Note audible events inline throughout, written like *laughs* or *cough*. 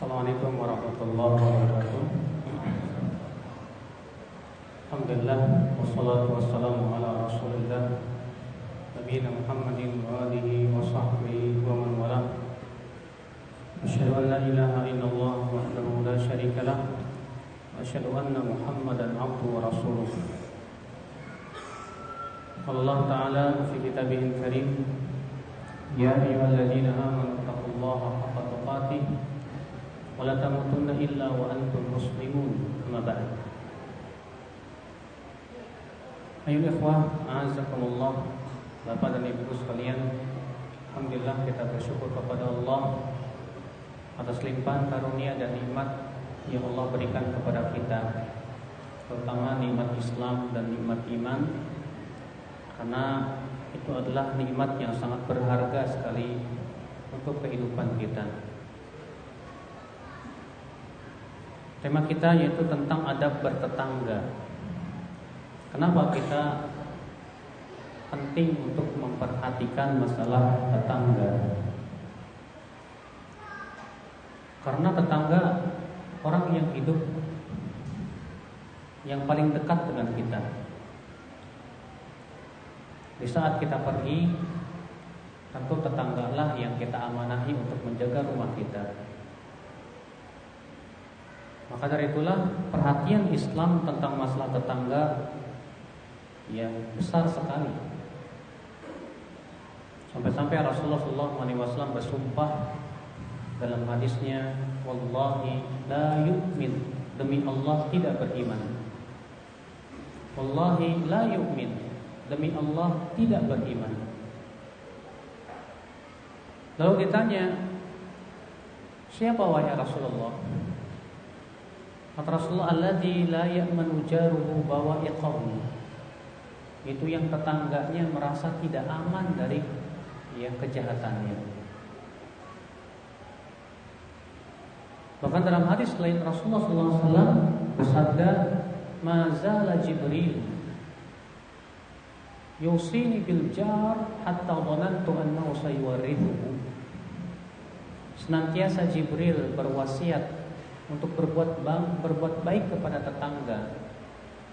Assalamualaikum warahmatullahi wabarakatuh Alhamdulillah Wassalatu wassalamu ala rasulillah Nabi Muhammadin wa alihi wa sahbihi wa man wala Asyhadu an la ilaha illallah wahdahu la syarika lah Wa asyhadu anna Muhammadan abduhu wa rasuluh Allah Ta'ala fi kitabihil karim Ya ayyuhalladzina amanu taqullaha haqqa tuqatih wa la tamutunna illa wa antum muslimun amma ba'd Ayo ikhwah, a'azakumullah Bapak dan Ibu sekalian Alhamdulillah kita bersyukur kepada Allah Atas limpahan karunia dan nikmat Yang Allah berikan kepada kita Terutama nikmat Islam dan nikmat iman Karena itu adalah nikmat yang sangat berharga sekali untuk kehidupan kita. Tema kita yaitu tentang adab bertetangga. Kenapa kita penting untuk memperhatikan masalah tetangga? Karena tetangga orang yang hidup yang paling dekat dengan kita. Di saat kita pergi, tentu tetanggalah yang kita amanahi untuk menjaga rumah kita. Maka dari itulah perhatian Islam tentang masalah tetangga yang besar sekali. Sampai-sampai Rasulullah SAW bersumpah dalam hadisnya, Wallahi la yu'min demi Allah tidak beriman. Wallahi la yu'min demi Allah tidak beriman. Lalu ditanya, siapa wahai Rasulullah? Kata Rasulullah, alladzi la ya'manu jaruhu bawa'iqahu. Itu yang tetangganya merasa tidak aman dari ya kejahatannya. Bahkan dalam hadis lain Rasulullah SAW bersabda, "Mazala Jibril yusini bil jar hatta dhanantu annahu sayuwarithuhu senantiasa Jibril berwasiat untuk berbuat bang, berbuat baik kepada tetangga.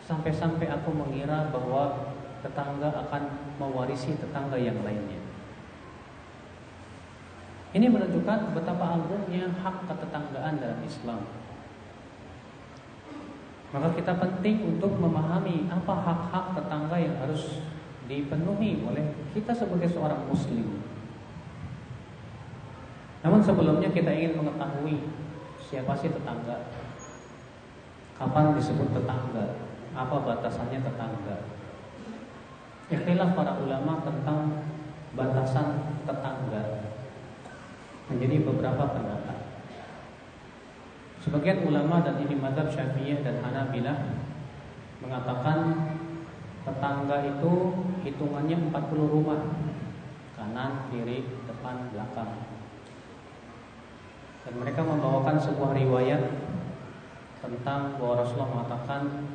Sampai-sampai aku mengira bahwa tetangga akan mewarisi tetangga yang lainnya. Ini menunjukkan betapa agungnya hak ketetanggaan dalam Islam. Maka kita penting untuk memahami apa hak-hak tetangga yang harus dipenuhi oleh kita sebagai seorang muslim. Namun sebelumnya kita ingin mengetahui siapa sih tetangga? Kapan disebut tetangga? Apa batasannya tetangga? Ikhtilaf para ulama tentang batasan tetangga menjadi beberapa pendapat. Sebagian ulama dan ini madhab syafi'iyah dan hanabilah mengatakan tetangga itu hitungannya 40 rumah kanan, kiri, depan, belakang dan mereka membawakan sebuah riwayat tentang bahwa Rasulullah mengatakan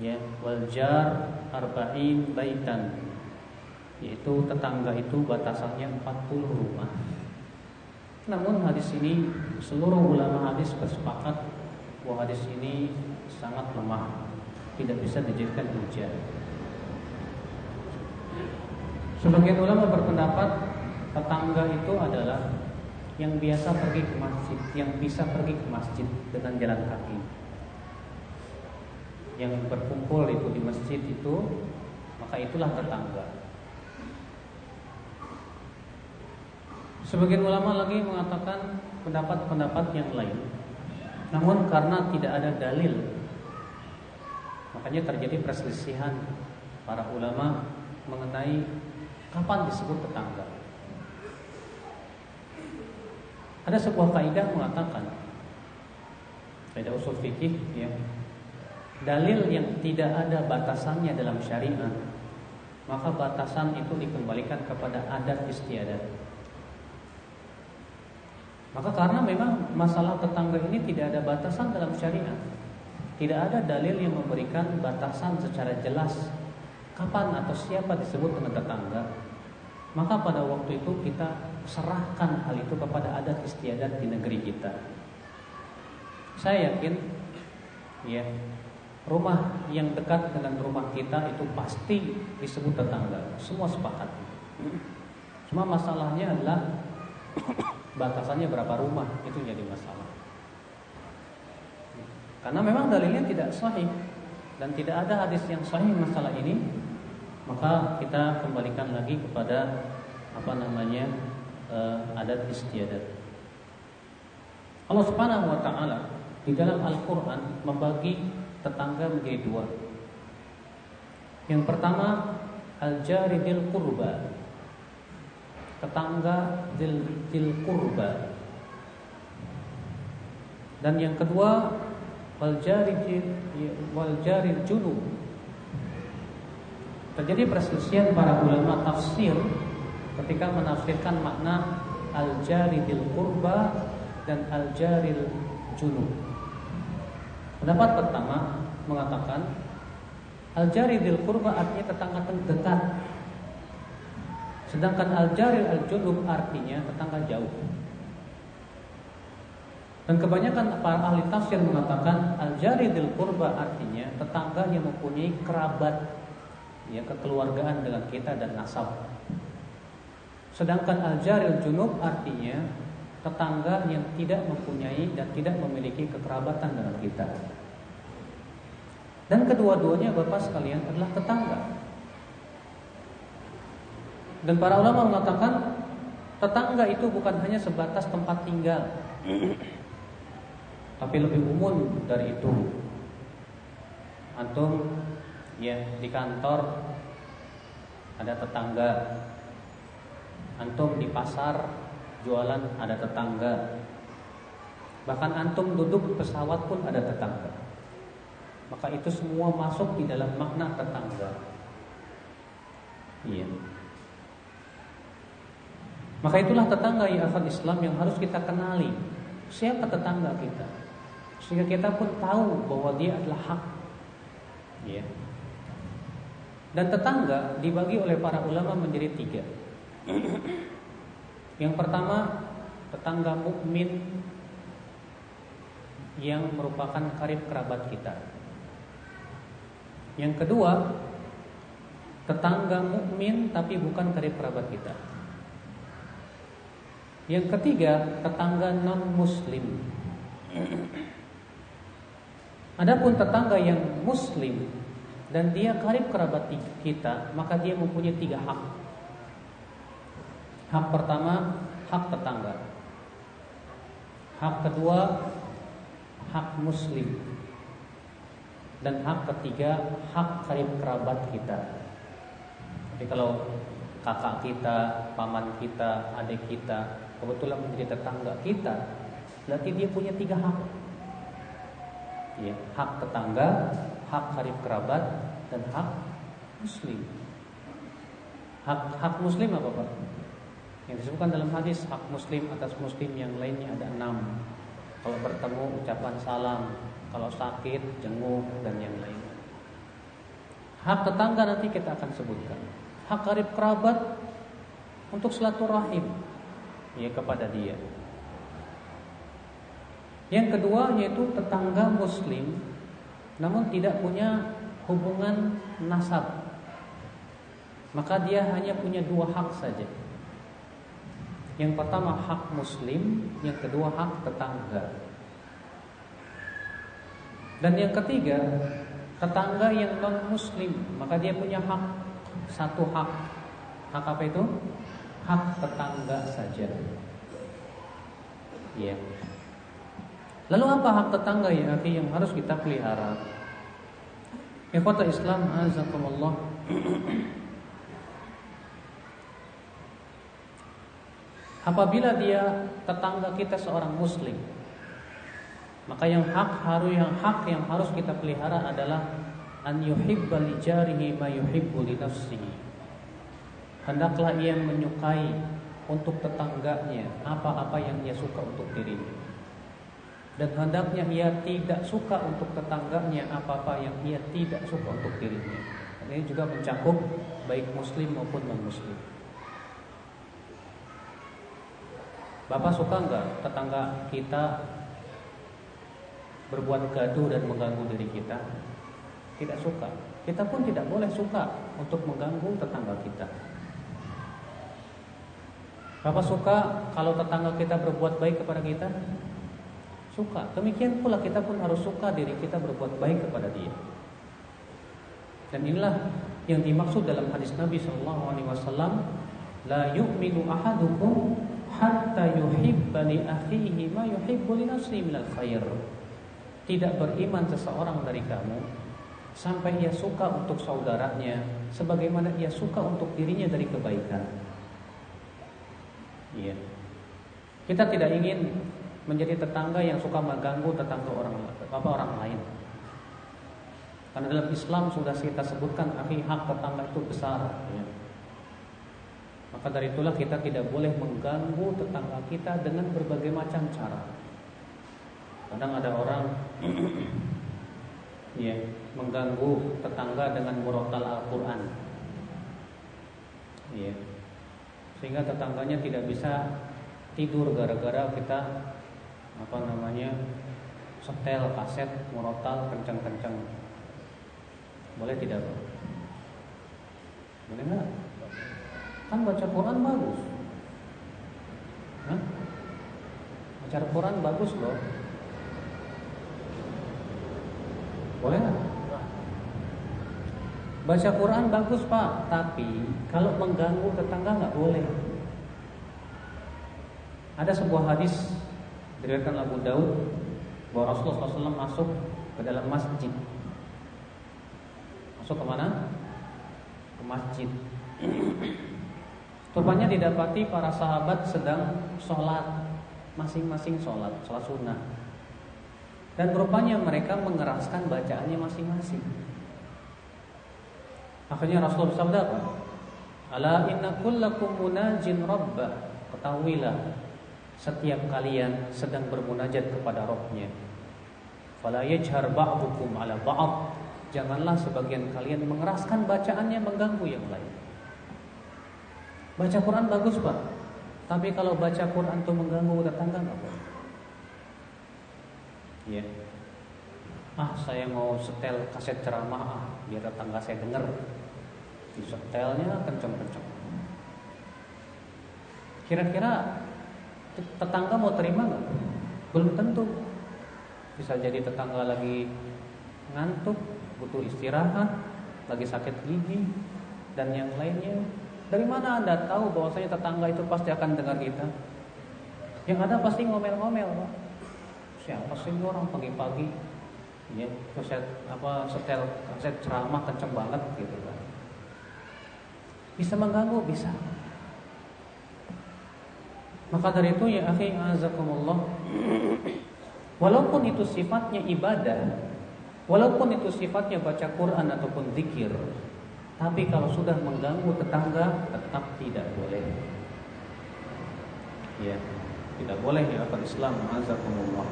ya waljar arba'in baitan yaitu tetangga itu batasannya 40 rumah namun hadis ini seluruh ulama hadis bersepakat bahwa hadis ini sangat lemah tidak bisa dijadikan hujah. Sebagian ulama berpendapat tetangga itu adalah yang biasa pergi ke masjid, yang bisa pergi ke masjid dengan jalan kaki. Yang berkumpul itu di masjid itu, maka itulah tetangga. Sebagian ulama lagi mengatakan pendapat-pendapat yang lain. Namun karena tidak ada dalil Makanya terjadi perselisihan para ulama mengenai kapan disebut tetangga. Ada sebuah kaidah mengatakan kaidah usul fikih ya. Dalil yang tidak ada batasannya dalam syariat, maka batasan itu dikembalikan kepada adat istiadat. Maka karena memang masalah tetangga ini tidak ada batasan dalam syariat, tidak ada dalil yang memberikan batasan secara jelas kapan atau siapa disebut dengan tetangga. Maka pada waktu itu kita serahkan hal itu kepada adat istiadat di negeri kita. saya yakin ya rumah yang dekat dengan rumah kita itu pasti disebut tetangga. Semua sepakat. Cuma masalahnya adalah batasannya berapa rumah itu jadi masalah. Karena memang dalilnya tidak sahih dan tidak ada hadis yang sahih masalah ini, maka kita kembalikan lagi kepada apa namanya uh, adat istiadat. Allah Subhanahu wa taala di dalam Al-Qur'an membagi tetangga menjadi dua. Yang pertama al-jari bil qurba. Tetangga dil, dil qurba. Dan yang kedua wal jari wal jari junub. Terjadi perselisihan para ulama tafsir ketika menafsirkan makna al-jari bil qurba dan al-jaril junub. Pendapat pertama mengatakan al-jari bil qurba artinya tetangga dekat. Sedangkan al-jaril al-junub artinya tetangga jauh. Dan kebanyakan para ahli tafsir mengatakan al-jari bil qurba artinya tetangga yang mempunyai kerabat ya kekeluargaan dengan kita dan nasab. Sedangkan al-jaril junub artinya tetangga yang tidak mempunyai dan tidak memiliki kekerabatan dengan kita. Dan kedua-duanya Bapak sekalian adalah tetangga. Dan para ulama mengatakan tetangga itu bukan hanya sebatas tempat tinggal. Tapi lebih umum dari itu. Antum ya di kantor ada tetangga. Antum di pasar jualan ada tetangga. Bahkan antum duduk di pesawat pun ada tetangga. Maka itu semua masuk di dalam makna tetangga. Iya. Maka itulah tetangga ya akan Islam yang harus kita kenali. Siapa tetangga kita? Sehingga kita pun tahu bahwa dia adalah hak. Iya. Dan tetangga dibagi oleh para ulama menjadi tiga. Yang pertama, tetangga mukmin yang merupakan karib kerabat kita. Yang kedua, tetangga mukmin tapi bukan karib kerabat kita. Yang ketiga, tetangga non muslim. Adapun tetangga yang muslim dan dia karib kerabat kita, maka dia mempunyai tiga hak. Hak pertama hak tetangga. Hak kedua hak muslim. Dan hak ketiga hak karib kerabat kita. Jadi kalau kakak kita, paman kita, adik kita kebetulan menjadi tetangga kita, berarti dia punya tiga hak. Ya, hak tetangga, hak karib kerabat, dan hak muslim. Hak hak muslim apa Pak? Yang disebutkan dalam hadis hak muslim atas muslim yang lainnya ada enam. Kalau bertemu ucapan salam, kalau sakit jenguk dan yang lain. Hak tetangga nanti kita akan sebutkan. Hak karib kerabat untuk silaturahim ya kepada dia. Yang kedua yaitu tetangga muslim namun tidak punya hubungan nasab. Maka dia hanya punya dua hak saja yang pertama hak muslim, yang kedua hak tetangga. Dan yang ketiga, tetangga yang non muslim, maka dia punya hak satu hak. Hak apa itu? Hak tetangga saja. Ya. Lalu apa hak tetangga ya yang harus kita pelihara? Ikhwata Islam azakumullah. Apabila dia tetangga kita seorang muslim, maka yang hak harus yang hak yang harus kita pelihara adalah an yuhibba li jarihi ma yuhibbu li nafsihi. Hendaklah ia menyukai untuk tetangganya apa-apa yang ia suka untuk dirinya. Dan hendaknya ia tidak suka untuk tetangganya apa-apa yang ia tidak suka untuk dirinya. Ini juga mencakup baik muslim maupun non-muslim. Bapak suka nggak tetangga kita berbuat gaduh dan mengganggu diri kita? Tidak suka. Kita pun tidak boleh suka untuk mengganggu tetangga kita. Bapak suka kalau tetangga kita berbuat baik kepada kita? Suka. Demikian pula kita pun harus suka diri kita berbuat baik kepada dia. Dan inilah yang dimaksud dalam hadis Nabi Shallallahu Alaihi Wasallam, la yu'minu ahadukum hatta yuhibba li akhihi ma yuhibbu li nafsihi minal khair. Tidak beriman seseorang dari kamu sampai ia suka untuk saudaranya sebagaimana ia suka untuk dirinya dari kebaikan. Iya. Kita tidak ingin menjadi tetangga yang suka mengganggu tetangga orang apa orang lain. Karena dalam Islam sudah kita sebutkan akhi hak tetangga itu besar. Ya. Maka dari itulah kita tidak boleh mengganggu tetangga kita dengan berbagai macam cara. Kadang ada orang *clears throat* ya mengganggu tetangga dengan murotal Al-Quran. Ya. Sehingga tetangganya tidak bisa tidur gara-gara kita apa namanya setel kaset murotal kencang-kencang boleh tidak boleh nggak kan baca Quran bagus Hah? baca Quran bagus loh boleh nggak baca Quran bagus pak tapi kalau mengganggu tetangga nggak boleh ada sebuah hadis Diriwayatkan Abu Daud bahwa Rasulullah SAW masuk ke dalam masjid. Masuk ke mana? Ke masjid. Rupanya didapati para sahabat sedang sholat masing-masing sholat, sholat sunnah. Dan rupanya mereka mengeraskan bacaannya masing-masing. Akhirnya Rasulullah bersabda apa? Ala inna kullakum munajin rabbah. Ketahuilah setiap kalian sedang bermunajat kepada Rabbnya. Fala yajhar ba'dukum ala ba'd. Janganlah sebagian kalian mengeraskan bacaannya mengganggu yang lain. Baca Quran bagus, Pak. Tapi kalau baca Quran itu mengganggu tetangga enggak boleh. Ya. Ah, saya mau setel kaset ceramah ah, biar tetangga saya dengar. Di setelnya kenceng-kenceng. Kira-kira tetangga mau terima nggak? Belum tentu. Bisa jadi tetangga lagi ngantuk, butuh istirahat, lagi sakit gigi dan yang lainnya. Dari mana anda tahu bahwasanya tetangga itu pasti akan dengar kita? Yang ada pasti ngomel-ngomel, Pak. Siapa sih orang pagi-pagi? Ya, kaset apa setel kaset ceramah kenceng banget gitu kan. Bisa mengganggu, bisa. Maka dari itu ya akhi azakumullah Walaupun itu sifatnya ibadah Walaupun itu sifatnya baca Quran ataupun zikir Tapi kalau sudah mengganggu tetangga Tetap tidak boleh. Ya Tidak boleh ya akal Islam azakumullah.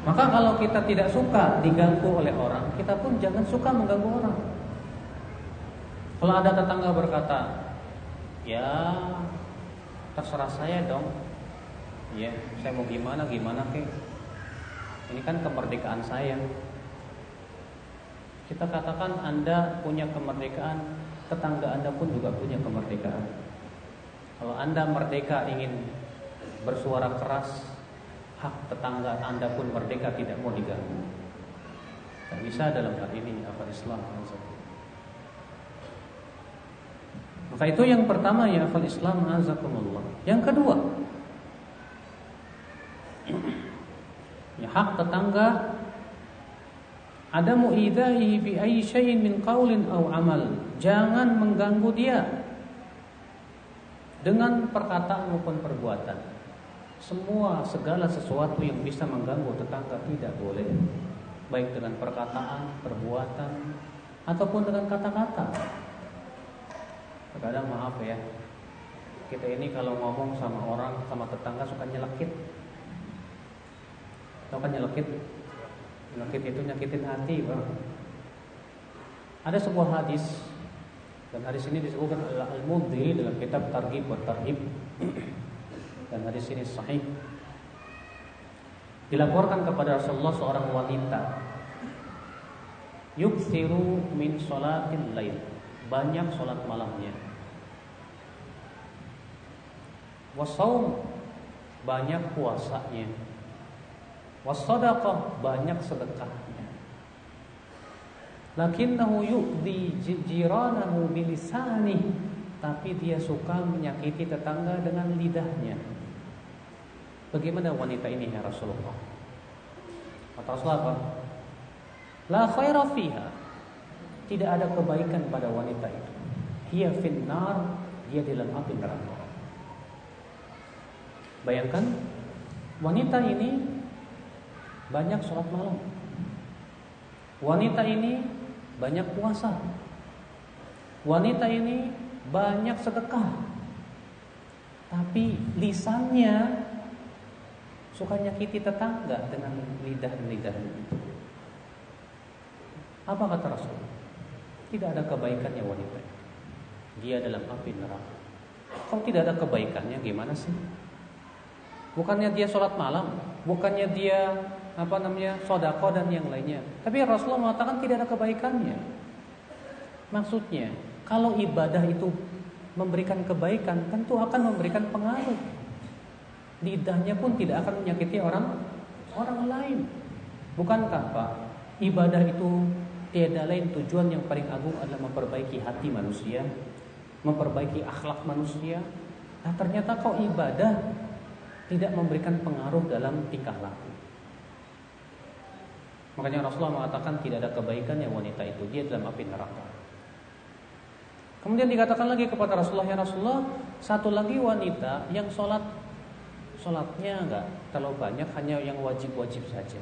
Maka kalau kita tidak suka diganggu oleh orang Kita pun jangan suka mengganggu orang. Kalau ada tetangga berkata Ya terserah saya dong. Ya saya mau gimana gimana ke ini kan kemerdekaan saya kita katakan anda punya kemerdekaan tetangga anda pun juga punya kemerdekaan. Kalau anda merdeka ingin bersuara keras hak tetangga anda pun merdeka tidak mau diganggu. Tak bisa dalam hal ini apa Islam maka itu yang pertama ya akal Islam azakumullah. Yang kedua, ya hak tetangga ada muidai bi ayyi syai'in min qaulin aw amal. Jangan mengganggu dia dengan perkataan maupun perbuatan. Semua segala sesuatu yang bisa mengganggu tetangga tidak boleh. Baik dengan perkataan, perbuatan ataupun dengan kata-kata. Kadang maaf ya, kita ini kalau ngomong sama orang, sama tetangga suka nyelekit. Kan nyelekit? Nyelekit itu nyakitin hati, bang. Ada sebuah hadis dan hadis ini disebutkan oleh Al-Mudhi dalam kitab Targhib wa Tarhib. Dan hadis ini sahih. Dilaporkan kepada Rasulullah seorang wanita yuksiru min sholatil lail. Banyak sholat malamnya. Wasaum banyak puasanya. Wasadaqah banyak sedekahnya. Lakinnahu yu'di jiranahu bilisani tapi dia suka menyakiti tetangga dengan lidahnya. Bagaimana wanita ini ya Rasulullah? Kata Rasulullah apa? La khaira fiha. Tidak ada kebaikan pada wanita itu. Hiya finnar, dia dalam api neraka. Bayangkan wanita ini banyak sholat malam. Wanita ini banyak puasa. Wanita ini banyak sedekah. Tapi lisannya suka nyakiti tetangga dengan lidah-lidahnya itu. Apa kata Rasul? Tidak ada kebaikannya wanita. Dia dalam api neraka. Kalau tidak ada kebaikannya gimana sih? Bukannya dia sholat malam, bukannya dia apa namanya sodako dan yang lainnya. Tapi Rasulullah mengatakan tidak ada kebaikannya. Maksudnya, kalau ibadah itu memberikan kebaikan, tentu akan memberikan pengaruh lidahnya pun tidak akan menyakiti orang orang lain. Bukankah Pak, ibadah itu tiada lain tujuan yang paling agung adalah memperbaiki hati manusia, memperbaiki akhlak manusia. Nah, ternyata kok ibadah tidak memberikan pengaruh dalam tingkah laku. Makanya Rasulullah mengatakan tidak ada kebaikan yang wanita itu, dia dalam api neraka. Kemudian dikatakan lagi kepada Rasulullah ya Rasulullah, satu lagi wanita yang sholat Sholatnya enggak terlalu banyak, hanya yang wajib-wajib saja.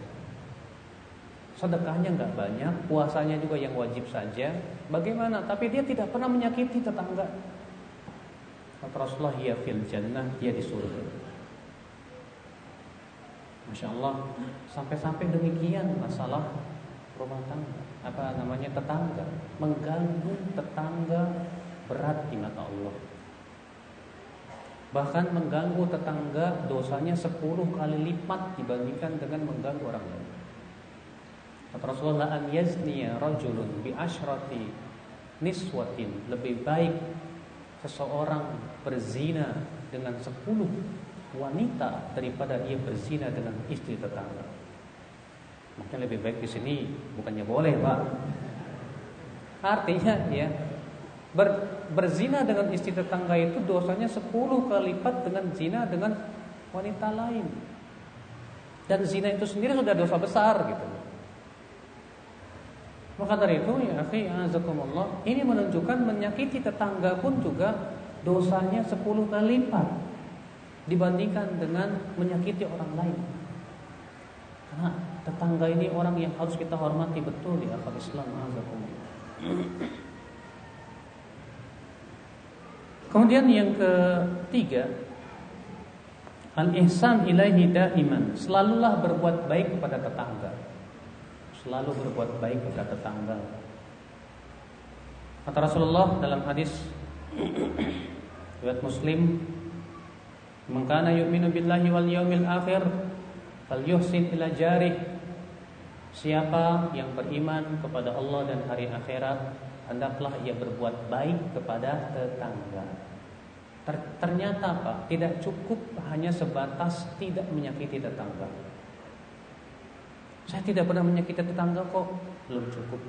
Sedekahnya enggak banyak, puasanya juga yang wajib saja. Bagaimana? Tapi dia tidak pernah menyakiti tetangga. Kata Rasulullah, ya fil jannah, dia di surga. Masya Allah, sampai-sampai demikian masalah rumah tangga. Apa namanya tetangga, mengganggu tetangga berat di mata Allah. Bahkan mengganggu tetangga dosanya 10 kali lipat dibandingkan dengan mengganggu orang lain. Kata Rasulullah an yazniya rajulun bi ashrati niswatin lebih baik seseorang berzina dengan 10 wanita daripada ia berzina dengan istri tetangga. Makanya lebih baik di sini bukannya boleh, Pak. Artinya ya, ber, berzina dengan istri tetangga itu dosanya 10 kali lipat dengan zina dengan wanita lain. Dan zina itu sendiri sudah dosa besar gitu. Maka dari itu ya akhi azakumullah, ini menunjukkan menyakiti tetangga pun juga dosanya 10 kali lipat dibandingkan dengan menyakiti orang lain. Karena tetangga ini orang yang harus kita hormati betul di akal Islam. Kemudian yang ketiga, al-ihsan ilaihi daiman. Selalulah berbuat baik kepada tetangga. Selalu berbuat baik kepada tetangga. Kata Rasulullah dalam hadis riwayat Muslim, "Man kana yu'minu billahi wal yawmil akhir falyuhsin ila jarih." Siapa yang beriman kepada Allah dan hari akhirat, hendaklah ia berbuat baik kepada tetangga. Ternyata Pak, tidak cukup hanya sebatas tidak menyakiti tetangga. Saya tidak pernah menyakiti tetangga kok, belum cukup.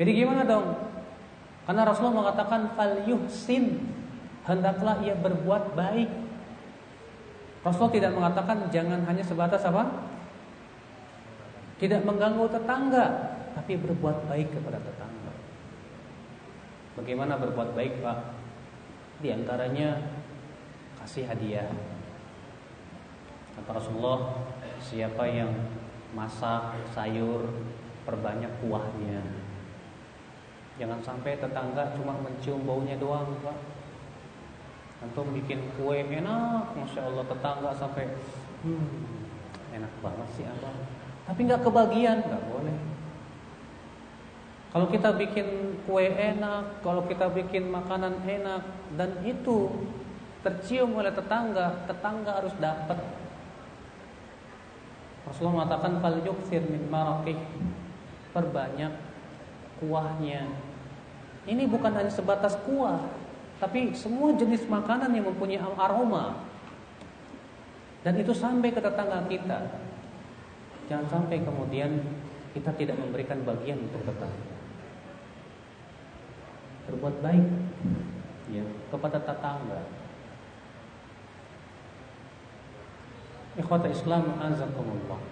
Jadi gimana dong? Karena Rasulullah mengatakan fal yuhsin, hendaklah ia berbuat baik. Rasul tidak mengatakan jangan hanya sebatas apa? Tidak mengganggu tetangga, tapi berbuat baik kepada tetangga. Bagaimana berbuat baik, Pak? Di antaranya kasih hadiah. Kata Rasulullah, siapa yang masak sayur perbanyak kuahnya. Jangan sampai tetangga cuma mencium baunya doang, Pak. Antum bikin kue enak, masya Allah tetangga sampai, hmm, enak banget sih abang. Tapi nggak kebagian, nggak boleh. Kalau kita bikin kue enak, kalau kita bikin makanan enak dan itu tercium oleh tetangga, tetangga harus dapat. Rasulullah mengatakan fal yukthir min maraqih. Perbanyak kuahnya. Ini bukan hanya sebatas kuah, tapi semua jenis makanan yang mempunyai aroma. Dan itu sampai ke tetangga kita. Jangan sampai kemudian kita tidak memberikan bagian untuk tetangga. Berbuat baik ya kepada tetangga. Ikhwata Islam azakumullah.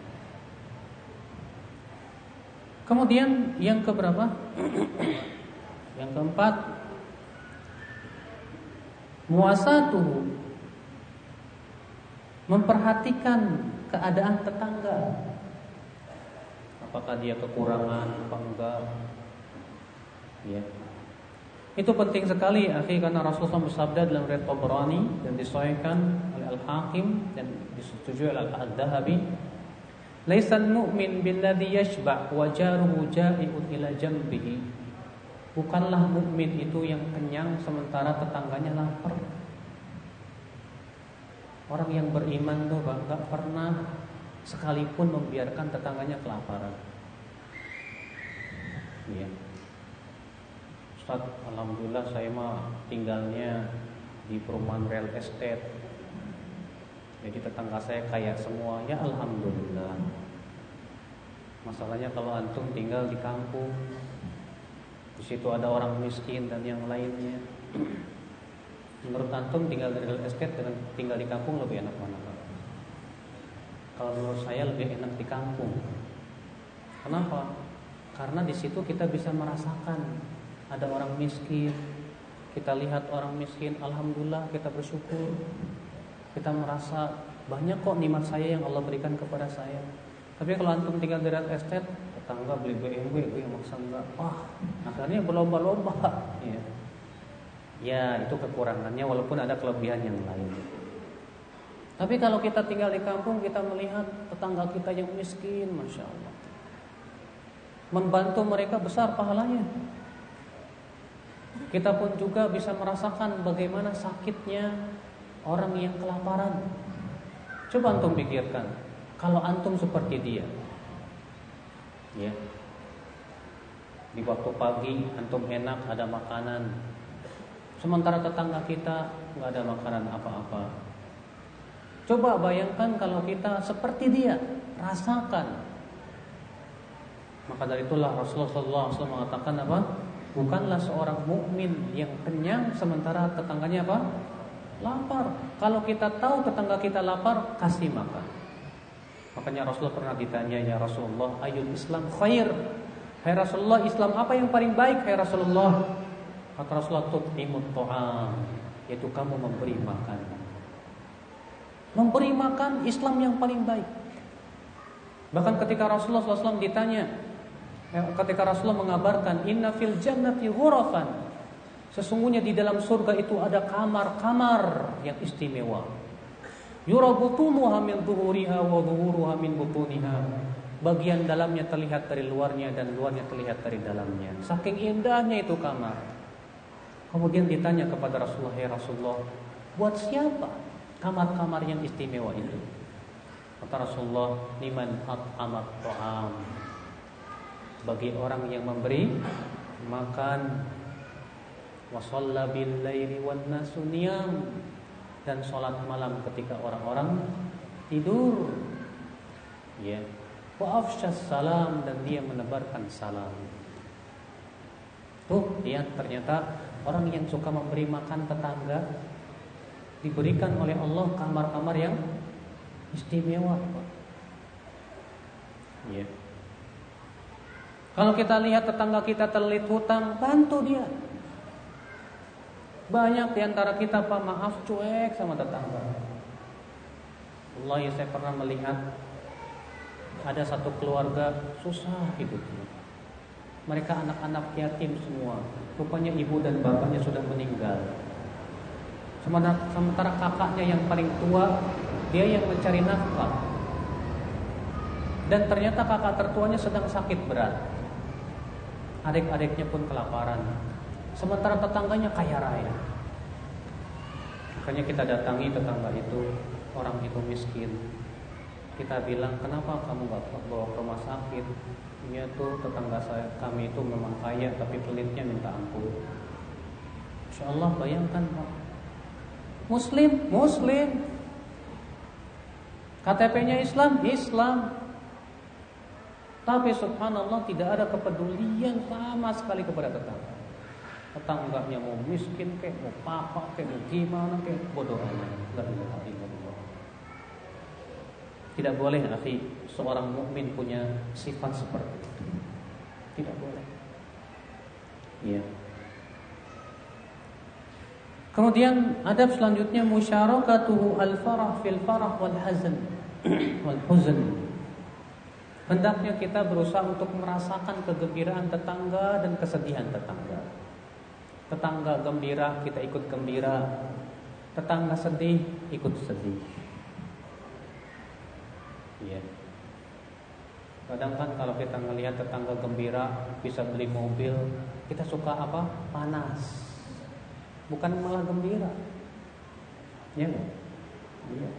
Kemudian yang keberapa? *coughs* yang keempat muasatuhu memperhatikan keadaan tetangga. Apakah dia kekurangan apa enggak? Ya. Itu penting sekali akhi karena Rasulullah bersabda dalam riwayat Tabrani dan disahihkan oleh Al-Hakim dan disetujui oleh Al-Dhahabi Laisal mu'min billadhi yashba' wa jaruhu ja'i'un ila jambihi Bukanlah mukmin itu yang kenyang sementara tetangganya lapar Orang yang beriman tuh nggak pernah sekalipun membiarkan tetangganya kelaparan. Iya. Ustaz, alhamdulillah saya mah tinggalnya di perumahan real estate. Jadi tetangga saya kaya semua, ya alhamdulillah. Masalahnya kalau antum tinggal di kampung, di situ ada orang miskin dan yang lainnya. Menurut antum tinggal di real estate dengan tinggal di kampung lebih enak mana? Kalau menurut saya lebih enak di kampung. Kenapa? Karena di situ kita bisa merasakan ada orang miskin, kita lihat orang miskin, alhamdulillah kita bersyukur. Kita merasa banyak kok nikmat saya yang Allah berikan kepada saya. Tapi kalau antum tinggal di real estate, tetangga beli BMW, gue yang maksa enggak. Wah, akhirnya berlomba-lomba. *laughs* Ya. ya, itu kekurangannya walaupun ada kelebihan yang lain. Tapi kalau kita tinggal di kampung, kita melihat tetangga kita yang miskin, masya Allah. Membantu mereka besar pahalanya. Kita pun juga bisa merasakan bagaimana sakitnya orang yang kelaparan. Coba antum pikirkan, kalau antum seperti dia, ya, di waktu pagi antum enak ada makanan, sementara tetangga kita nggak ada makanan apa-apa. Coba bayangkan kalau kita seperti dia, rasakan. Maka dari itulah Rasulullah SAW mengatakan apa? bukanlah seorang mukmin yang kenyang sementara tetangganya apa? Lapar. Kalau kita tahu tetangga kita lapar, kasih makan. Makanya Rasulullah pernah ditanya ya Rasulullah, ayul Islam khair. Hai Rasulullah, Islam apa yang paling baik? Hai Rasulullah, kata Rasulullah tut'imut ta'am, yaitu kamu memberi makan. Memberi makan Islam yang paling baik. Bahkan ketika Rasulullah SAW ditanya, Ya, ketika Rasulullah mengabarkan inna fil jannati ghurafan sesungguhnya di dalam surga itu ada kamar-kamar yang istimewa yura min zuhuriha wa zuhuruha bagian dalamnya terlihat dari luarnya dan luarnya terlihat dari dalamnya. Saking indahnya itu kamar. Kemudian ditanya kepada Rasulullah ya Rasulullah buat siapa kamar-kamar yang istimewa itu? Kata Rasulullah liman at'amat ta'am. Bagi orang yang memberi makan. Wasalla bil laili wan nasu dan sholat malam ketika orang-orang tidur. Ya. Wa salam dan dia menebarkan salam. Tuh dia ternyata orang yang suka memberi makan tetangga diberikan oleh Allah kamar-kamar yang istimewa ya. Kalau kita lihat tetangga kita terlilit hutang, bantu dia. Banyak di antara kita pak maaf cuek sama tetangga. Allah ya saya pernah melihat ada satu keluarga susah hidupnya. Mereka anak-anak yatim semua. Rupanya ibu dan bapaknya sudah meninggal. Sementara, kakaknya yang paling tua, dia yang mencari nafkah. Dan ternyata kakak tertuanya sedang sakit berat adik-adiknya pun kelaparan. Sementara tetangganya kaya raya. Makanya kita datangi tetangga itu, orang itu miskin. kita bilang kenapa kamu nggak bawa ke rumah sakit? Iya tuh tetangga saya kami itu memang kaya tapi pelitnya minta ampun. Insya Allah bayangkan Pak. Muslim, Muslim. KTP-nya Islam, Islam. Tapi subhanallah tidak ada kepedulian sama sekali kepada tetangga. Tetangganya mau miskin kayak mau papa kayak mau gimana kayak bodoh amat. Enggak tidak boleh akhi seorang mukmin punya sifat seperti itu. Tidak boleh. Iya. Kemudian adab selanjutnya musyarakatuhu al-farah fil farah wal hazan *clears throat* wal huzn. Hendaknya kita berusaha untuk merasakan kegembiraan tetangga dan kesedihan tetangga. Tetangga gembira, kita ikut gembira. Tetangga sedih, ikut sedih. Iya. Kadang kan kalau kita melihat tetangga gembira bisa beli mobil, kita suka apa? Panas. Bukan malah gembira. Ya Iya.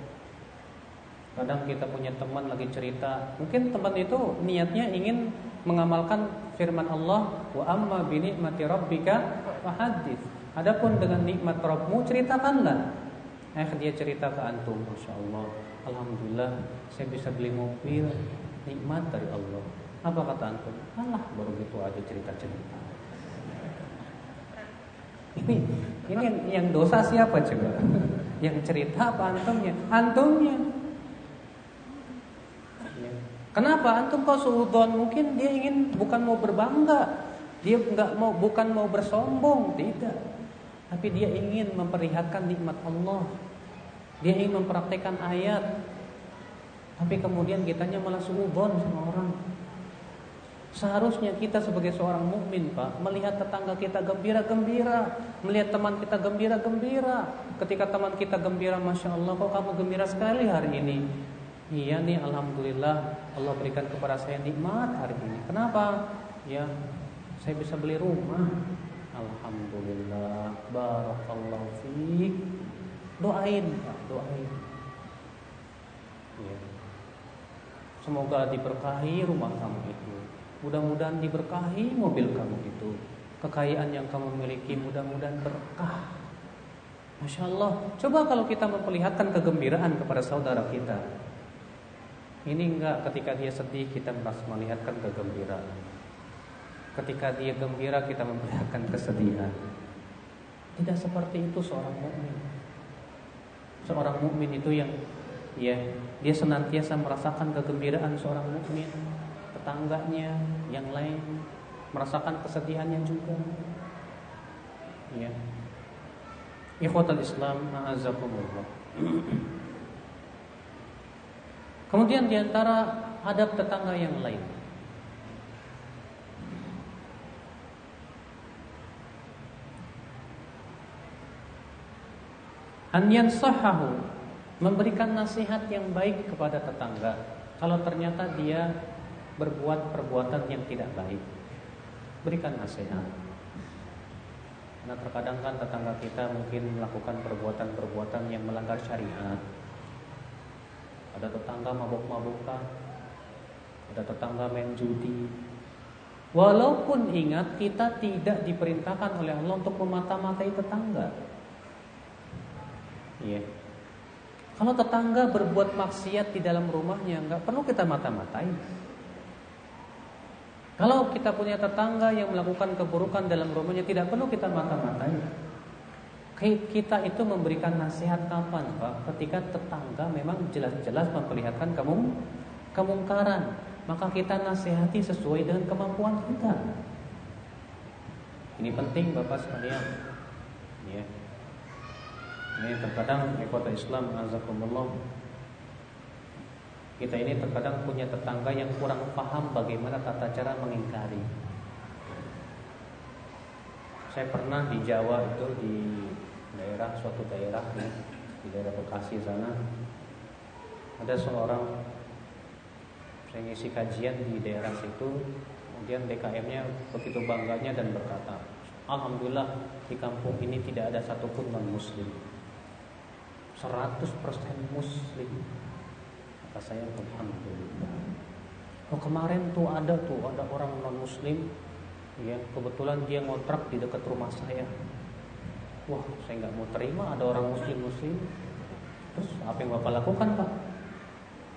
Kadang kita punya teman lagi cerita, mungkin teman itu niatnya ingin mengamalkan firman Allah, wa amma bi ni'mati rabbika fahadits. Adapun dengan nikmat Rabbmu ceritakanlah. Eh dia cerita ke antum, masya Allah Alhamdulillah saya bisa beli mobil nikmat dari Allah. Apa kata antum? Allah baru gitu aja cerita-cerita. Ini ini yang dosa siapa coba? Yang cerita apa antumnya? Antumnya. Ya. Kenapa antum kau suudon? Mungkin dia ingin bukan mau berbangga, dia nggak mau bukan mau bersombong, tidak. Tapi dia ingin memperlihatkan nikmat Allah. Dia ingin mempraktekkan ayat. Tapi kemudian kitanya malah suubon sama orang. Seharusnya kita sebagai seorang mukmin Pak Melihat tetangga kita gembira-gembira Melihat teman kita gembira-gembira. Ketika teman kita gembira Masya Allah kok kamu gembira sekali hari ini? Iya nih Alhamdulillah Allah berikan kepada saya nikmat hari ini. Kenapa? Ya saya bisa beli rumah Alhamdulillah Barakallahu fiqh Doain, doain. Ya. Semoga diberkahi rumah kamu itu. Mudah-mudahan diberkahi mobil kamu itu. Kekayaan yang kamu miliki mudah-mudahan berkah. Masya Allah. Coba kalau kita memperlihatkan kegembiraan kepada saudara kita. Ini enggak ketika dia sedih kita merasa melihatkan kegembiraan. Ketika dia gembira kita memperlihatkan kesedihan. Tidak seperti itu seorang mukmin. Seorang mukmin itu yang ya dia senantiasa merasakan kegembiraan seorang mukmin. Tetangganya yang lain merasakan kesedihannya juga. Ya. Ikhwatul Islam a'azakumullah. Kemudian di antara adab tetangga yang lain An yansahahu memberikan nasihat yang baik kepada tetangga kalau ternyata dia berbuat perbuatan yang tidak baik. Berikan nasihat. Karena terkadang kan tetangga kita mungkin melakukan perbuatan-perbuatan yang melanggar syariat. Ada tetangga mabuk-mabukan, ada tetangga main judi. Walaupun ingat kita tidak diperintahkan oleh Allah untuk memata-matai tetangga. Iya. Kalau tetangga berbuat maksiat di dalam rumahnya, nggak perlu kita mata-matai. Kalau kita punya tetangga yang melakukan keburukan dalam rumahnya, tidak perlu kita mata-matai. Kita itu memberikan nasihat kapan, Pak? Ketika tetangga memang jelas-jelas memperlihatkan kamu kemungkaran, maka kita nasihati sesuai dengan kemampuan kita. Ini penting, Bapak sekalian. Ya. Ini terkadang kota Islam azakumullah kita ini terkadang punya tetangga yang kurang paham bagaimana tata cara mengingkari. Saya pernah di Jawa itu di daerah suatu daerah ya, di daerah Bekasi sana ada seorang saya ngisi kajian di daerah situ kemudian DKM-nya begitu bangganya dan berkata Alhamdulillah di kampung ini tidak ada satupun non muslim 100% muslim Kata saya alhamdulillah. Oh kemarin tuh ada tuh ada orang non muslim ya kebetulan dia ngontrak di dekat rumah saya. Wah saya nggak mau terima ada orang muslim muslim. Terus apa yang bapak lakukan pak?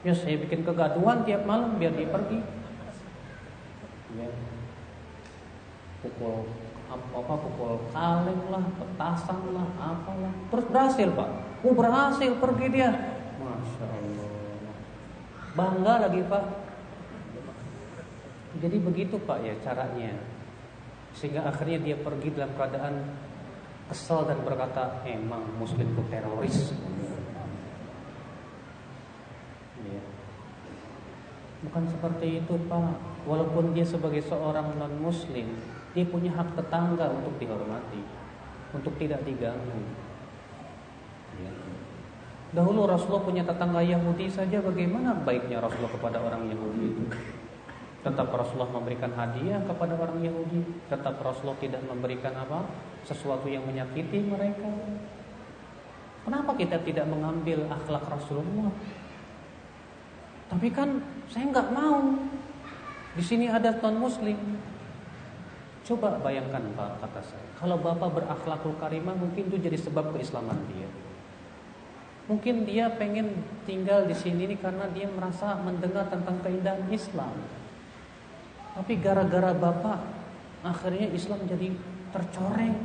Ya saya bikin kegaduhan tiap malam biar dia pergi. Ya. Pukul apa apa pukul kaleng lah, petasan lah, apalah. Terus berhasil pak. Oh berhasil pergi dia. Masya Allah. Bangga lagi pak. Jadi begitu pak ya caranya. Sehingga akhirnya dia pergi dalam keadaan kesal dan berkata, emang muslim itu teroris. Ya. Bukan seperti itu pak. Walaupun dia sebagai seorang non muslim, dia punya hak tetangga untuk dihormati, untuk tidak diganggu. Ya. Dahulu Rasulullah punya tetangga Yahudi saja bagaimana baiknya Rasulullah kepada orang Yahudi itu. Tetap Rasulullah memberikan hadiah kepada orang Yahudi, tetap Rasulullah tidak memberikan apa? sesuatu yang menyakiti mereka. Kenapa kita tidak mengambil akhlak Rasulullah? Tapi kan saya nggak mau. Di sini ada non muslim. Coba bayangkan Pak kata saya. Kalau Bapak berakhlakul karimah mungkin itu jadi sebab keislaman dia. Mungkin dia pengen tinggal di sini ini karena dia merasa mendengar tentang keindahan Islam. Tapi gara-gara Bapak akhirnya Islam jadi tercoreng.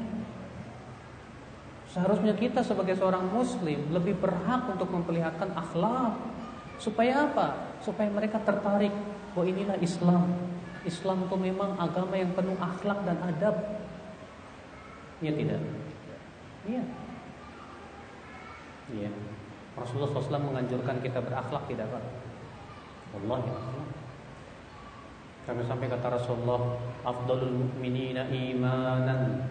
Seharusnya kita sebagai seorang muslim lebih berhak untuk memperlihatkan akhlak. Supaya apa? Supaya mereka tertarik. Oh inilah Islam. Islam itu memang agama yang penuh akhlak dan adab. Iya tidak? Iya. Iya. Rasulullah SAW menganjurkan kita berakhlak tidak Pak? Allah ya Kami sampai kata Rasulullah, afdalul mu'minina imanan.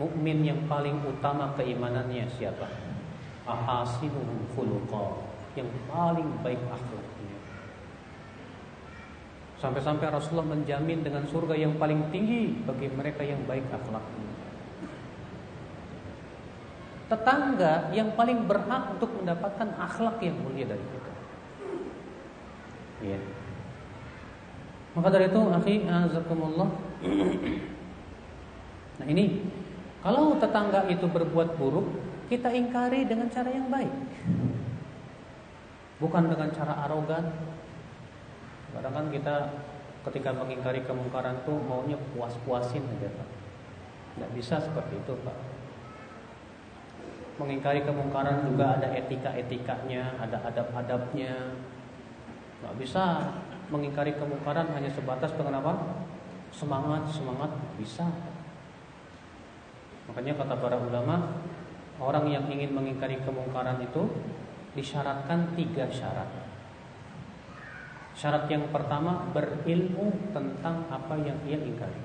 Mukmin yang paling utama keimanannya siapa? Ahasinuhum khuluqa. Yang paling baik akhlaknya. Sampai-sampai Rasulullah menjamin dengan surga yang paling tinggi bagi mereka yang baik akhlaknya tetangga yang paling berhak untuk mendapatkan akhlak yang mulia dari kita. Ya. Maka dari itu, akhi azakumullah. Nah, ini kalau tetangga itu berbuat buruk, kita ingkari dengan cara yang baik. Bukan dengan cara arogan. Kadang kan kita ketika mengingkari kemungkaran tuh maunya puas-puasin aja, Pak. Tidak bisa seperti itu, Pak mengingkari kemungkaran juga ada etika-etikanya, ada adab-adabnya. Nggak bisa mengingkari kemungkaran hanya sebatas dengan apa? Semangat, semangat bisa. Makanya kata para ulama, orang yang ingin mengingkari kemungkaran itu disyaratkan tiga syarat. Syarat yang pertama berilmu tentang apa yang ia ingkari.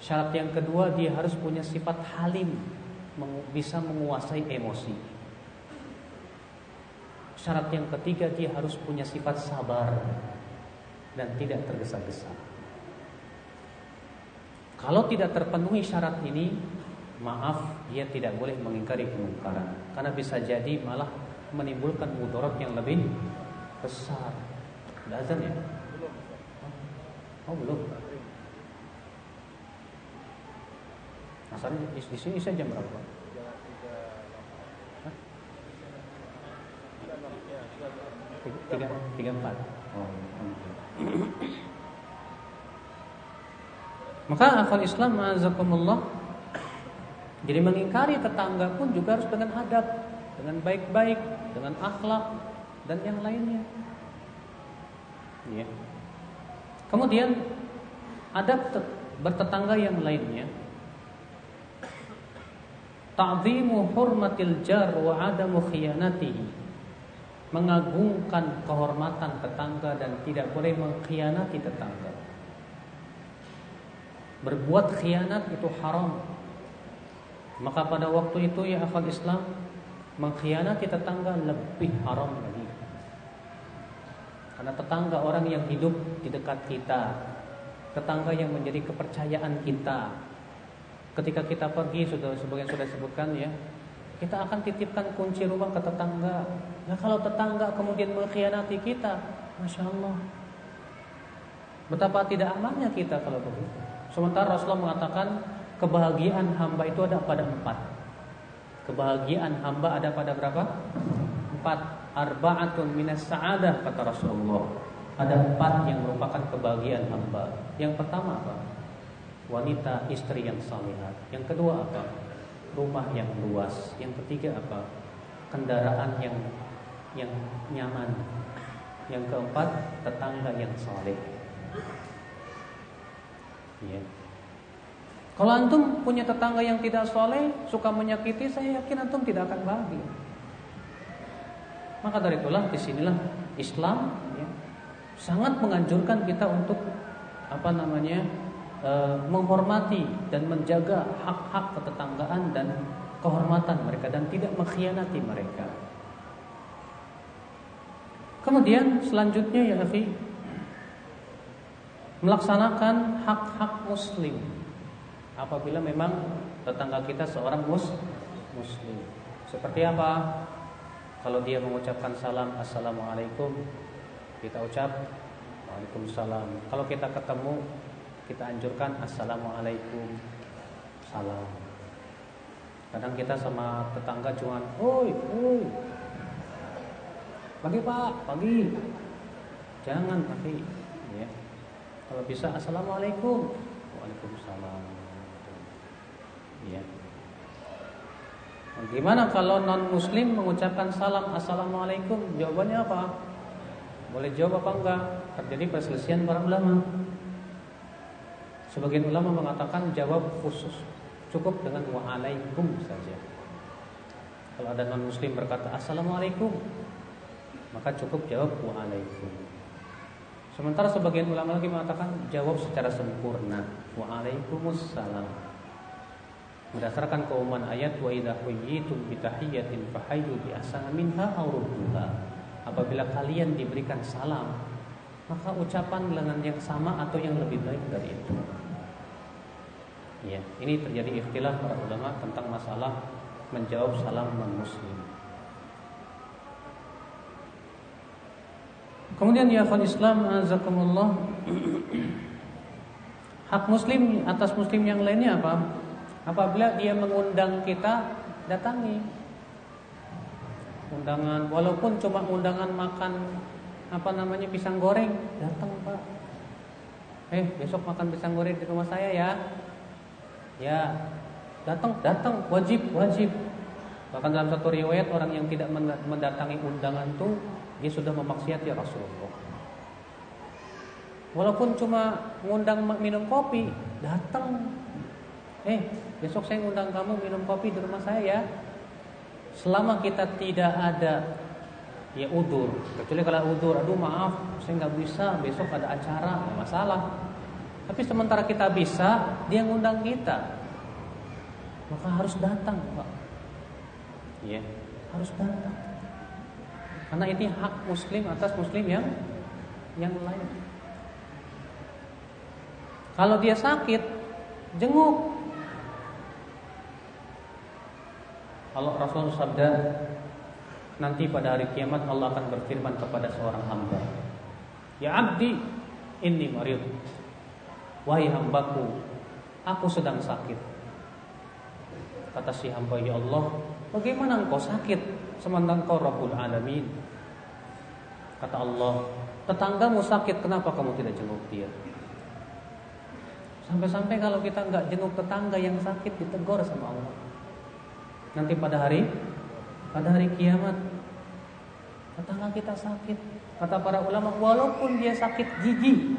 Syarat yang kedua dia harus punya sifat halim bisa menguasai emosi. Syarat yang ketiga dia harus punya sifat sabar dan tidak tergesa-gesa. Kalau tidak terpenuhi syarat ini, maaf dia tidak boleh mengingkari kemungkaran karena bisa jadi malah menimbulkan mudarat yang lebih besar. Azan ya? Oh belum. Asalnya di, sini saya jam berapa? Tiga, tiga empat. Oh. Maka akal Islam azakumullah jadi mengingkari tetangga pun juga harus dengan adab, dengan baik-baik, dengan akhlak dan yang lainnya. Ya. Kemudian adab bertetangga yang lainnya Ta'zimu hurmatil jar wa adamu khiyanatihi. Mengagungkan kehormatan tetangga dan tidak boleh mengkhianati tetangga. Berbuat khianat itu haram. Maka pada waktu itu ya akal Islam mengkhianati tetangga lebih haram lagi. Karena tetangga orang yang hidup di dekat kita, tetangga yang menjadi kepercayaan kita, Ketika kita pergi sudah sebagian sudah sebutkan ya, kita akan titipkan kunci rumah ke tetangga. Nah kalau tetangga kemudian mengkhianati kita, masya Allah, betapa tidak amannya kita kalau begitu. Sementara Rasulullah mengatakan kebahagiaan hamba itu ada pada empat. Kebahagiaan hamba ada pada berapa? Empat. Arba'atun minas sa'adah kata Rasulullah. Ada empat yang merupakan kebahagiaan hamba. Yang pertama apa? Wanita istri yang salihat. Yang kedua apa? rumah yang luas. Yang ketiga apa? Kendaraan yang yang nyaman. Yang keempat, tetangga yang soleh. Ya. Kalau antum punya tetangga yang tidak soleh, suka menyakiti, saya yakin antum tidak akan bahagia. Maka dari itulah di sinilah Islam ya, sangat menganjurkan kita untuk apa namanya menghormati dan menjaga hak-hak ketetanggaan dan kehormatan mereka dan tidak mengkhianati mereka. Kemudian selanjutnya ya Afi melaksanakan hak-hak muslim apabila memang tetangga kita seorang mus muslim. Seperti apa? Kalau dia mengucapkan salam assalamualaikum, kita ucap waalaikumsalam. Kalau kita ketemu kita anjurkan assalamualaikum. Salam. Kadang kita sama tetangga cuma oi oi. Pagi pak. Pagi. Jangan pagi ya. Kalau bisa assalamualaikum. Waalaikumsalam. Ya. Gimana kalau non muslim mengucapkan salam assalamualaikum Jawabannya apa? Boleh jawab apa enggak? Terjadi perselisihan para ulama Sebagian ulama mengatakan jawab khusus cukup dengan waalaikum saja. Kalau ada non muslim berkata assalamualaikum, maka cukup jawab waalaikum. Sementara sebagian ulama lagi mengatakan jawab secara sempurna waalaikumsalam. Berdasarkan keumuman ayat wa idza huyyitum bi tahiyyatin fahayyu bi minha aw. Apabila kalian diberikan salam, maka ucapan dengan yang sama atau yang lebih baik dari itu. Ya, ini terjadi ikhtilaf para ulama tentang masalah menjawab salam non muslim. Kemudian ya akhwan Islam azakumullah *clears throat* Hak muslim atas muslim yang lainnya apa? Apabila dia mengundang kita datangi Undangan walaupun cuma undangan makan apa namanya pisang goreng datang Pak Eh besok makan pisang goreng di rumah saya ya Ya, datang, datang, wajib, wajib. Bahkan dalam satu riwayat orang yang tidak mendatangi undangan itu dia sudah memaksiati Rasulullah. Walaupun cuma ngundang minum kopi, datang. Eh, besok saya ngundang kamu minum kopi di rumah saya ya. Selama kita tidak ada ya udur, kecuali kalau udur, aduh maaf, saya nggak bisa, besok ada acara, nggak masalah. Tapi sementara kita bisa, dia ngundang kita. Maka harus datang, Pak. Ya, harus datang. Karena ini hak muslim atas muslim yang yang lain. Kalau dia sakit, jenguk. Allah Rasul sabda nanti pada hari kiamat Allah akan berfirman kepada seorang hamba, "Ya abdi, inni marid." Wahai hambaku Aku sedang sakit. Kata si hamba ya Allah Bagaimana engkau sakit Sementara engkau Rabbul Alamin? Kata Allah Tetanggamu sakit kenapa kamu tidak jenguk dia? Sampai-sampai kalau kita nggak jenguk tetangga yang sakit ditegur sama Allah. Nanti pada hari Pada hari kiamat Tetangga kita sakit. Kata para ulama Walaupun dia sakit gigi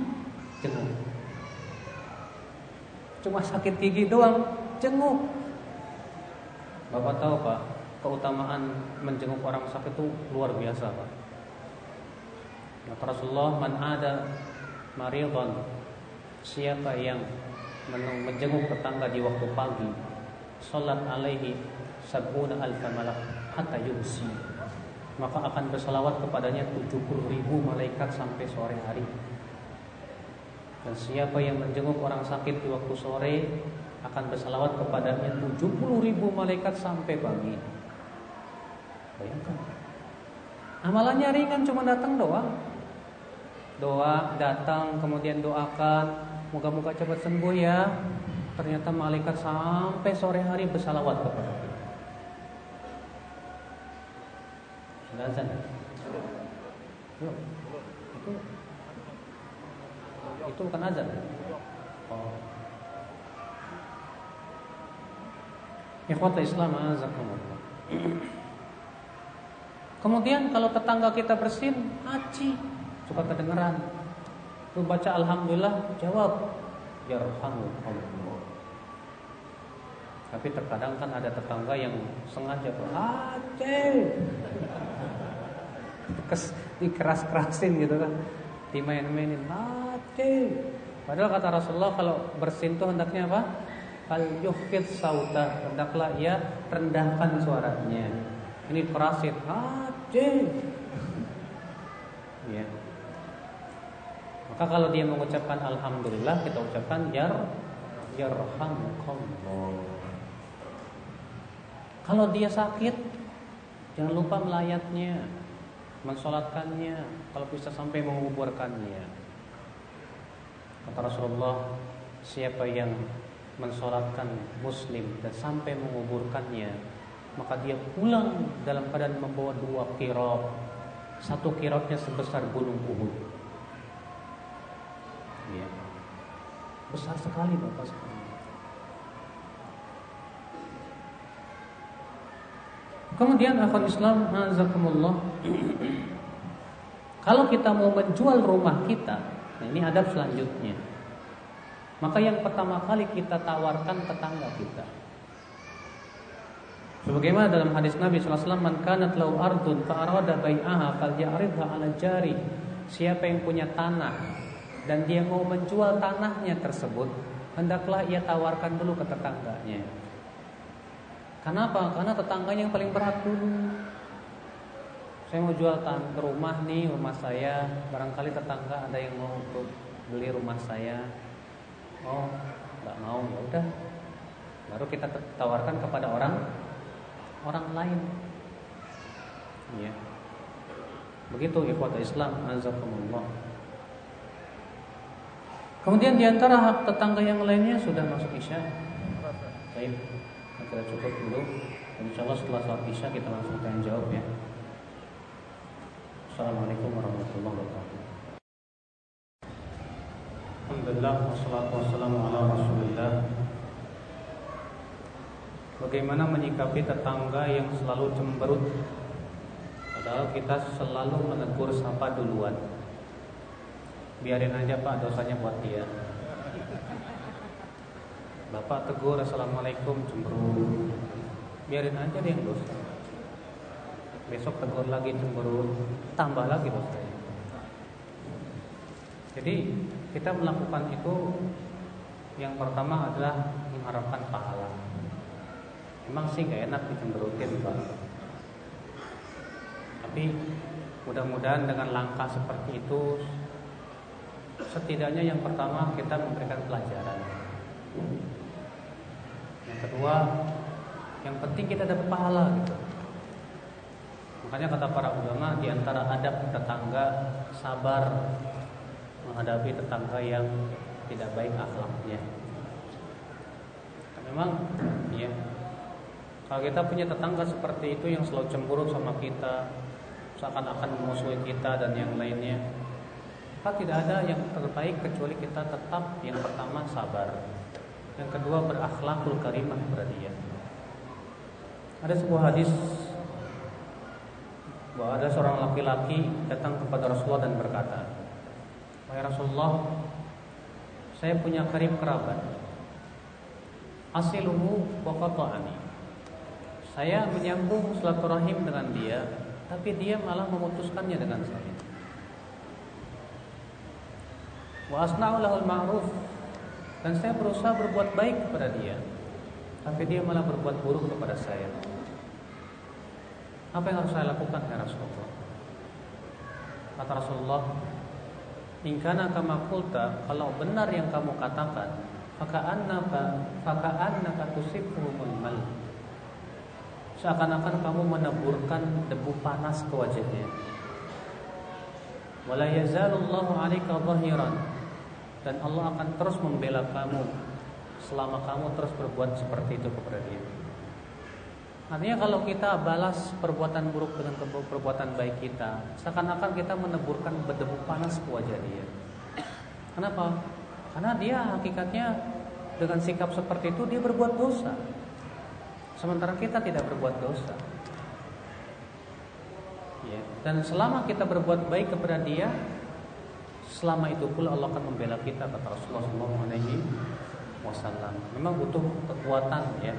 Jenguk Cuma sakit gigi doang, jenguk. Bapak tahu Pak, keutamaan menjenguk orang sakit itu luar biasa Pak. Kata Rasulullah, man ada maridhan, siapa yang menjenguk tetangga di waktu pagi, salat alaihi sabuna alfa malak hatta yumsi maka akan bersalawat kepadanya 70 ribu malaikat sampai sore hari dan siapa yang menjenguk orang sakit di waktu sore akan bersalawat kepadanya 70 ribu malaikat sampai pagi. Bayangkan. Amalannya ringan cuma datang doang. Doa, datang, kemudian doakan, moga-moga cepat sembuh ya. Ternyata malaikat sampai sore hari bersalawat kepada kita. Sudah. Itu bukan azan. Oh. Ikhwata Islam azakumullah. Kemudian kalau tetangga kita bersin, haji, suka kedengeran. Lu baca alhamdulillah, jawab yarhamukallah. Tapi terkadang kan ada tetangga yang sengaja. Kes, dikeras-kerasin gitu kan. Dimain-mainin haji. Padahal kata Rasulullah kalau bersin tuh hendaknya apa? Fal yukhfid sauta, hendaklah ia rendahkan suaranya. Ini perasit, haji. Ya. Maka kalau dia mengucapkan alhamdulillah, kita ucapkan yar yarhamukallah. Kalau dia sakit, jangan lupa melayatnya, mensolatkannya, kalau bisa sampai menguburkannya. Kata Rasulullah, siapa yang mensolatkan muslim dan sampai menguburkannya, maka dia pulang dalam keadaan membawa dua kirot. Satu kirotnya sebesar gunung Uhud. Ya. Besar sekali Bapak sekalian. Kemudian akhwat Islam. Kalau kita mau menjual rumah kita, nah ini adab selanjutnya. Maka yang pertama kali kita tawarkan tetangga kita. Sebagaimana dalam hadis Nabi SAW, Man kanat lau ardun fa'arada bai'aha falyaridha ala jari. Siapa yang punya tanah dan dia mau menjual tanahnya tersebut, hendaklah ia tawarkan dulu ke tetangganya. Kenapa? Karena tetangganya yang paling berat dulu. Saya mau jual tanah rumah nih, rumah saya. Barangkali tetangga ada yang mau untuk beli rumah saya. Oh, nggak mau ya udah. Baru kita tawarkan kepada orang orang lain. Ya. Begitu ikhwat Islam azakumullah. Kemudian di antara hak tetangga yang lainnya sudah masuk isya. Baik, kita cukup dulu. Insya Allah setelah sholat isya kita langsung tanya jawab ya. Assalamualaikum warahmatullahi wabarakatuh. Alhamdulillah wassalatu wassalamu ala Rasulillah. Bagaimana menyikapi tetangga yang selalu cemberut? Padahal kita selalu menegur sapa duluan. Biarin aja pak dosanya buat dia. Bapak tegur Assalamualaikum cemberut. Biarin aja dia yang dosa Besok tegur lagi cemberut Tambah lagi dosanya Jadi kita melakukan itu Yang pertama adalah mengharapkan pahala. Emang sih gak enak dicemberutin Pak. Tapi mudah-mudahan dengan langkah seperti itu Setidaknya yang pertama kita memberikan pelajaran. Yang kedua Yang penting kita dapat pahala gitu Makanya kata para ulama Di antara adab tetangga Sabar Menghadapi tetangga yang tidak baik akhlaknya. Memang ya kalau kita punya tetangga seperti itu yang selalu cemburu sama kita, seakan-akan memusuhi kita dan yang lainnya, maka tidak ada yang terbaik kecuali kita tetap yang pertama sabar, yang kedua berakhlakul karimah kepada dia. Ada sebuah hadis bahwa ada seorang laki-laki datang kepada Rasulullah dan berkata, "Wahai Rasulullah, saya punya karib kerabat. Asiluhu wa qata'ani." Saya menyambung silaturahim dengan dia, tapi dia malah memutuskannya dengan saya. Wa asna'u lahul ma'ruf dan saya berusaha berbuat baik kepada dia, tapi dia malah berbuat buruk kepada saya. Apa yang harus saya lakukan ya Rasulullah? Kata Rasulullah, "Ingkana kama qulta, kalau benar yang kamu katakan, maka annaka maka annaka tusibhumul mal." seakan-akan kamu meneburkan debu panas ke wajahnya. Wala yazalullahu 'alaika zahiran dan Allah akan terus membela kamu selama kamu terus berbuat seperti itu kepada dia. Artinya kalau kita balas perbuatan buruk dengan perbuatan baik kita, seakan-akan kita meneburkan berdebu panas ke wajah dia. Kenapa? Karena dia hakikatnya dengan sikap seperti itu dia berbuat dosa. Sementara kita tidak berbuat dosa. Ya. Dan selama kita berbuat baik kepada dia, selama itu pula Allah akan membela kita kata Rasulullah SAW. Memang butuh kekuatan ya.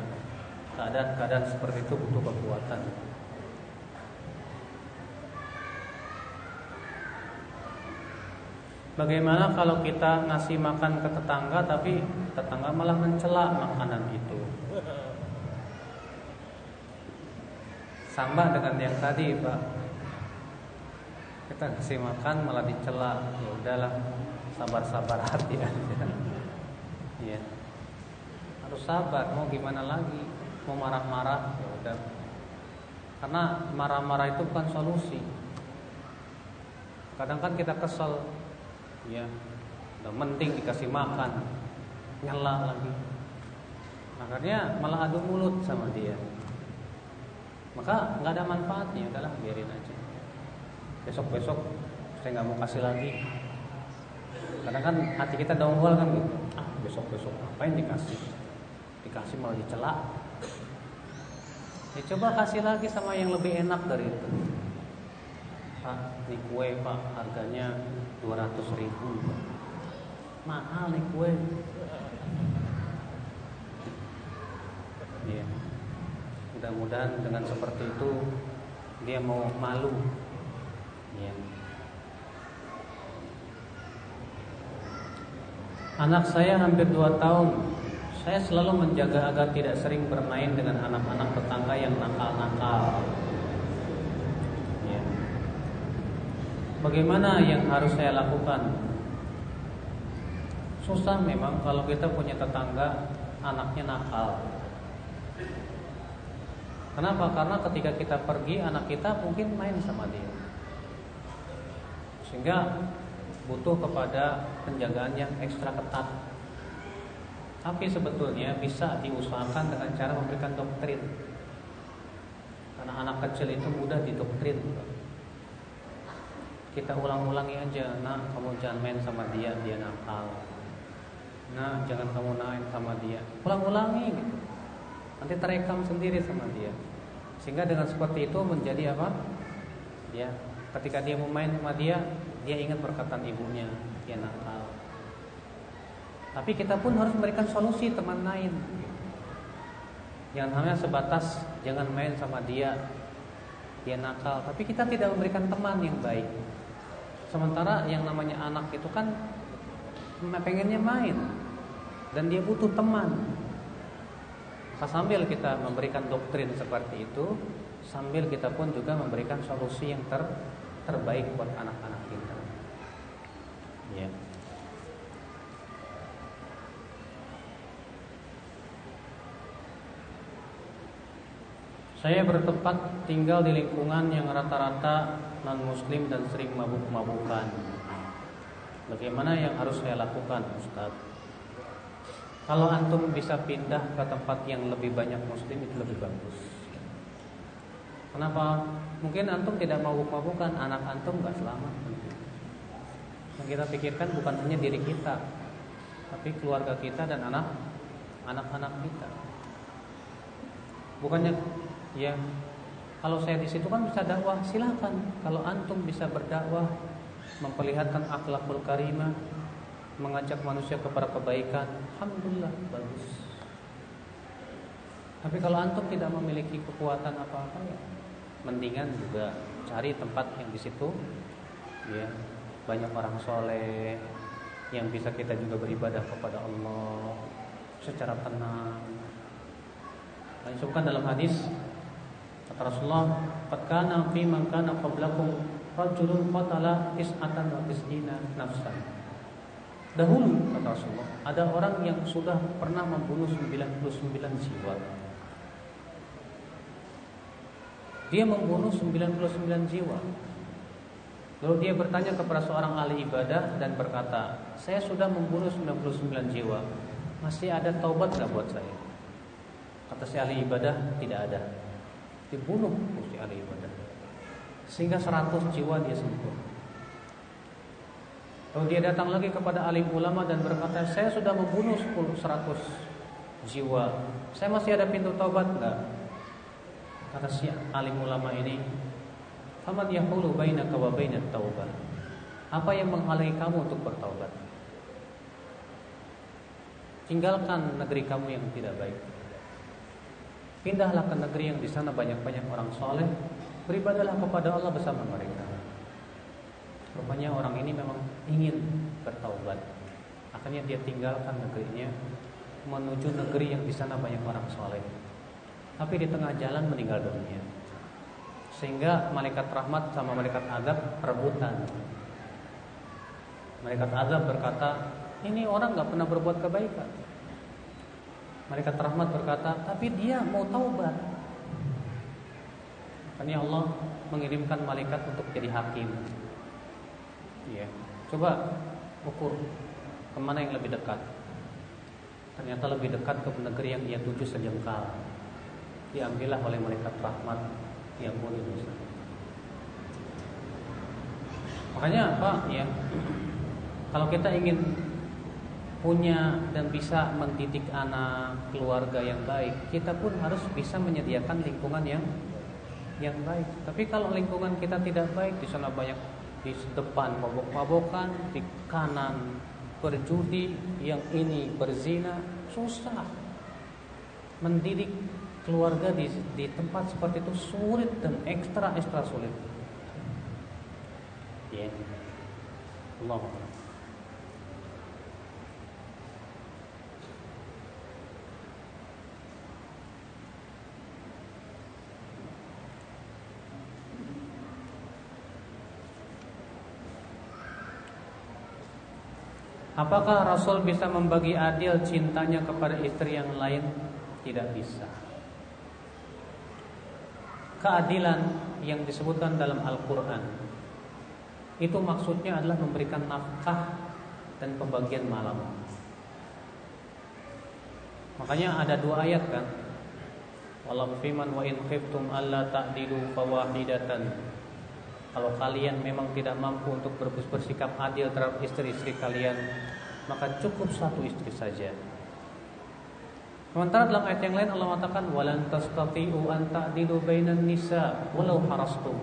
Keadaan-keadaan seperti itu butuh kekuatan. Bagaimana kalau kita ngasih makan ke tetangga tapi tetangga malah mencela makanan itu? Sama dengan yang tadi, Pak. Kita kasih makan malah dicela. Ya udahlah, sabar-sabar hati aja. Iya. Harus sabar, mau gimana lagi? Mau marah-marah, ya udah. Karena marah-marah itu bukan solusi. Kadang kan kita kesel, ya. Udah penting dikasih makan, nyela lagi. Akhirnya malah adu mulut sama dia maka nggak ada manfaatnya udahlah biarin aja besok besok saya nggak mau kasih lagi kadang kan hati kita dongkol kan gitu ah besok besok apa yang dikasih dikasih malah dicela ya coba kasih lagi sama yang lebih enak dari itu. Pak ini kue pak harganya 200 ribu. Mahal nih kue. Iya. Mudah-mudahan dengan seperti itu dia mau malu. Ya. anak saya hampir 2 tahun saya selalu menjaga agar tidak sering bermain dengan anak-anak tetangga yang nakal-nakal ya. bagaimana yang harus saya lakukan susah memang kalau kita punya tetangga anaknya nakal Kenapa? Karena ketika kita pergi anak kita mungkin main sama dia. Sehingga butuh kepada penjagaan yang ekstra ketat. Tapi sebetulnya bisa diusahakan dengan cara memberikan doktrin. Karena anak kecil itu mudah didoktrin. Kita ulang-ulangi aja, nah kamu jangan main sama dia, dia nakal. Nah jangan kamu main sama dia. Ulang-ulangi gitu nanti terekam sendiri sama dia sehingga dengan seperti itu menjadi apa ya ketika dia mau main sama dia dia ingat perkataan ibunya dia nakal tapi kita pun harus memberikan solusi teman lain. Jangan hanya sebatas jangan main sama dia. Dia nakal. Tapi kita tidak memberikan teman yang baik. Sementara yang namanya anak itu kan pengennya main. Dan dia butuh teman. Sambil kita memberikan doktrin seperti itu, sambil kita pun juga memberikan solusi yang ter terbaik buat anak-anak kita. Ya. Saya bertempat tinggal di lingkungan yang rata-rata non-muslim dan sering mabuk-mabukan. Bagaimana yang harus saya lakukan, Ustadz? Kalau antum bisa pindah ke tempat yang lebih banyak muslim itu lebih bagus. Kenapa? Mungkin antum tidak mau mabukan anak antum nggak selamat. Yang kita pikirkan bukan hanya diri kita, tapi keluarga kita dan anak anak-anak kita. Bukannya ya kalau saya di situ kan bisa dakwah, silakan. Kalau antum bisa berdakwah, memperlihatkan akhlakul karimah, mengajak manusia kepada kebaikan, alhamdulillah bagus. Tapi kalau antum tidak memiliki kekuatan apa-apa ya, mendingan juga cari tempat yang di situ ya banyak orang soleh yang bisa kita juga beribadah kepada Allah secara tenang. Dan disebutkan dalam hadis kata Rasulullah, "Qad kana fi man kana qablakum rajulun qatala is'atan wa tis'ina nafsan." Dahulu kata Rasulullah ada orang yang sudah pernah membunuh 99 jiwa. Dia membunuh 99 jiwa. Lalu dia bertanya kepada seorang ahli ibadah dan berkata, saya sudah membunuh 99 jiwa, masih ada taubat gak buat saya? Kata si ahli ibadah, tidak ada. Dibunuh si ahli ibadah. Sehingga 100 jiwa dia sembuh. Lalu dia datang lagi kepada alim ulama dan berkata, saya sudah membunuh 10, 100 jiwa. Saya masih ada pintu taubat enggak? Kata si alim ulama ini, Faman yahulu bainaka wa bainat taubah. Apa yang menghalangi kamu untuk bertaubat? Tinggalkan negeri kamu yang tidak baik. Pindahlah ke negeri yang di sana banyak-banyak orang soleh. Beribadalah kepada Allah bersama mereka. Rupanya orang ini memang ingin bertaubat. Akhirnya dia tinggalkan negerinya menuju negeri yang di sana banyak orang soleh. Tapi di tengah jalan meninggal dunia. Sehingga malaikat rahmat sama malaikat azab rebutan. Malaikat azab berkata, ini orang nggak pernah berbuat kebaikan. Malaikat rahmat berkata, tapi dia mau taubat. Makanya Allah mengirimkan malaikat untuk jadi hakim. Ya, coba ukur ke mana yang lebih dekat. Ternyata lebih dekat ke negeri yang ia tuju sejengkal. Diambillah oleh malaikat rahmat yang dosa. Makanya apa ya? Kalau kita ingin punya dan bisa mendidik anak keluarga yang baik, kita pun harus bisa menyediakan lingkungan yang yang baik. Tapi kalau lingkungan kita tidak baik, di sana banyak di depan mabok-mabokan, di kanan berjudi, yang ini berzina, susah mendidik keluarga di, di tempat seperti itu sulit dan ekstra ekstra sulit. Ya. Allah. Apakah Rasul bisa membagi adil cintanya kepada istri yang lain? Tidak bisa keadilan yang disebutkan dalam Al-Quran itu maksudnya adalah memberikan nafkah dan pembagian malam. Makanya ada dua ayat kan. Walau fiman wa in khiftum alla ta'dilu fawahidatan. Kalau kalian memang tidak mampu untuk bersikap adil terhadap istri-istri kalian, maka cukup satu istri saja. Sementara dalam ayat yang lain Allah mengatakan walan tastati'u an ta'dilu bainan nisa walau harastum.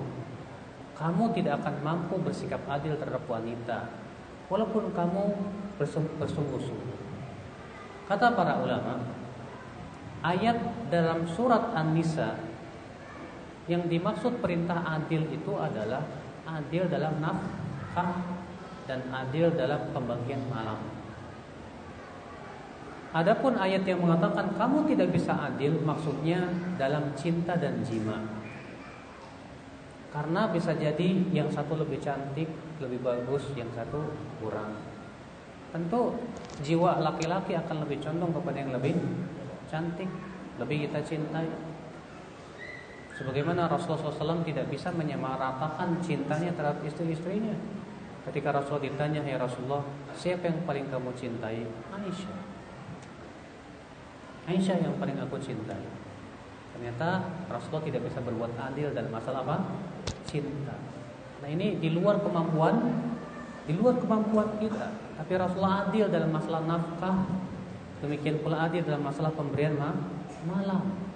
Kamu tidak akan mampu bersikap adil terhadap wanita walaupun kamu bersungguh-sungguh. Kata para ulama, ayat dalam surat An-Nisa yang dimaksud perintah adil itu adalah adil dalam nafkah dan adil dalam pembagian malam. Adapun ayat yang mengatakan kamu tidak bisa adil maksudnya dalam cinta dan jima. Karena bisa jadi yang satu lebih cantik, lebih bagus, yang satu kurang. Tentu jiwa laki-laki akan lebih condong kepada yang lebih cantik, lebih kita cintai. Sebagaimana Rasulullah SAW tidak bisa menyamaratakan cintanya terhadap istri-istrinya. Ketika Rasul ditanya, ya Rasulullah, siapa yang paling kamu cintai? Aisyah. Aisyah yang paling aku cintai. Ternyata Rasulullah tidak bisa berbuat adil dalam masalah apa? Cinta. Nah ini di luar kemampuan, di luar kemampuan kita. Tapi Rasulullah adil dalam masalah nafkah. Demikian pula adil dalam masalah pemberian ma malam.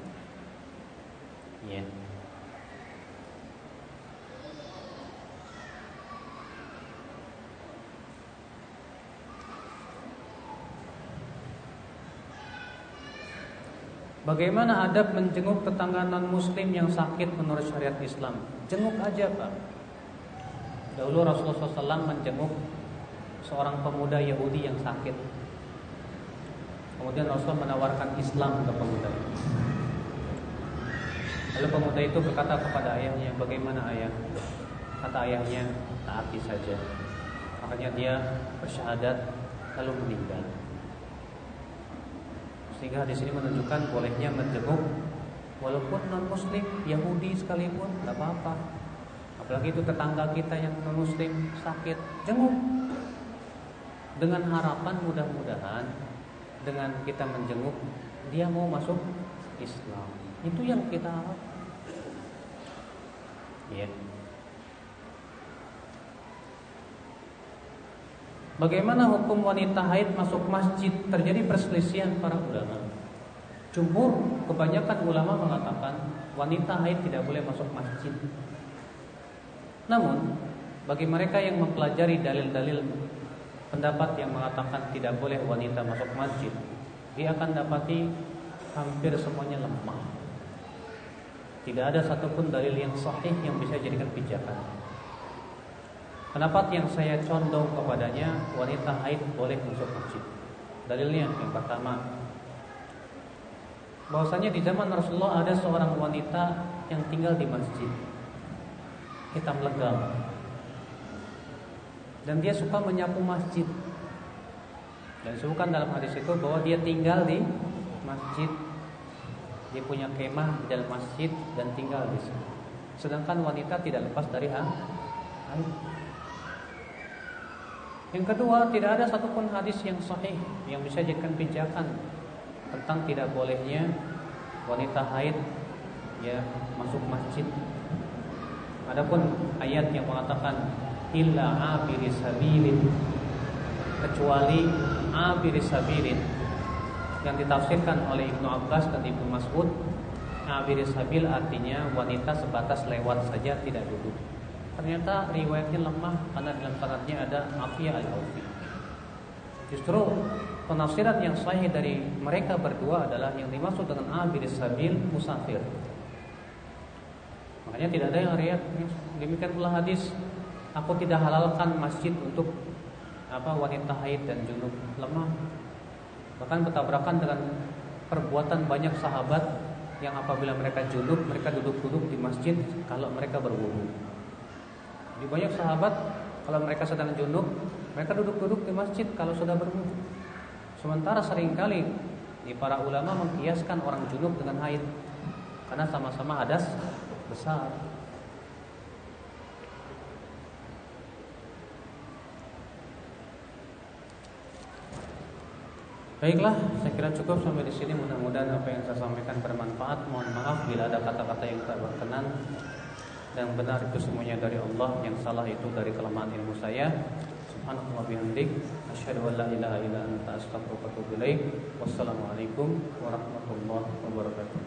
Ya. Bagaimana adab menjenguk tetangga non muslim yang sakit menurut syariat Islam? Jenguk aja pak. Dahulu Rasulullah SAW menjenguk seorang pemuda Yahudi yang sakit. Kemudian Rasulullah menawarkan Islam ke pemuda itu. Lalu pemuda itu berkata kepada ayahnya, bagaimana ayah? Kata ayahnya, taati saja. Makanya dia bersyahadat lalu meninggal. Sehingga di sini menunjukkan bolehnya menjenguk Walaupun non muslim, Yahudi sekalipun, nggak apa-apa. Apalagi itu tetangga kita yang non muslim sakit, jenguk. Dengan harapan mudah-mudahan dengan kita menjenguk dia mau masuk Islam. Itu yang kita harap. Ya. Bagaimana hukum wanita haid masuk masjid? Terjadi perselisihan para ulama. Jumhur kebanyakan ulama mengatakan wanita haid tidak boleh masuk masjid. Namun bagi mereka yang mempelajari dalil-dalil pendapat yang mengatakan tidak boleh wanita masuk masjid, dia akan dapati hampir semuanya lemah. Tidak ada satupun dalil yang sahih yang bisa jadikan pijakan. Pendapat yang saya condong kepadanya wanita haid boleh masuk masjid. Dalilnya yang pertama. Bahwasanya di zaman Rasulullah ada seorang wanita yang tinggal di masjid. Hitam legam. Dan dia suka menyapu masjid. Dan disebutkan dalam hadis itu bahwa dia tinggal di masjid dia punya kemah di dalam masjid dan tinggal di situ sedangkan wanita tidak lepas dari air yang kedua tidak ada satupun hadis yang sahih yang bisa jadikan pijakan tentang tidak bolehnya wanita haid ya masuk masjid. Adapun ayat yang mengatakan illa abiri sabilin kecuali abiri sabilin yang ditafsirkan oleh Ibnu Abbas dan Ibnu Mas'ud abiri sabil artinya wanita sebatas lewat saja tidak duduk. Ternyata riwayatnya lemah karena dalam sanadnya ada Afiyah al-Aufi. Justru penafsiran yang sahih dari mereka berdua adalah yang dimaksud dengan abid sabil musafir. Makanya tidak ada yang riat demikian pula hadis aku tidak halalkan masjid untuk apa wanita haid dan junub lemah. Bahkan bertabrakan dengan perbuatan banyak sahabat yang apabila mereka junub mereka duduk-duduk di masjid kalau mereka berwudu. Di banyak sahabat kalau mereka sedang junub mereka duduk-duduk di masjid kalau sudah berwudu. Sementara sering kali di para ulama mengkiaskan orang junub dengan haid karena sama-sama hadas besar. Baiklah, saya kira cukup sampai di sini. Mudah-mudahan apa yang saya sampaikan bermanfaat. Mohon maaf bila ada kata-kata yang tak berkenan. Dan benar itu semuanya dari Allah, yang salah itu dari kelemahan ilmu saya. Subhanallah bihamdik asyhadu an la ilaha illa anta astaghfiruka wa atubu ilaik. Wassalamualaikum warahmatullahi wabarakatuh.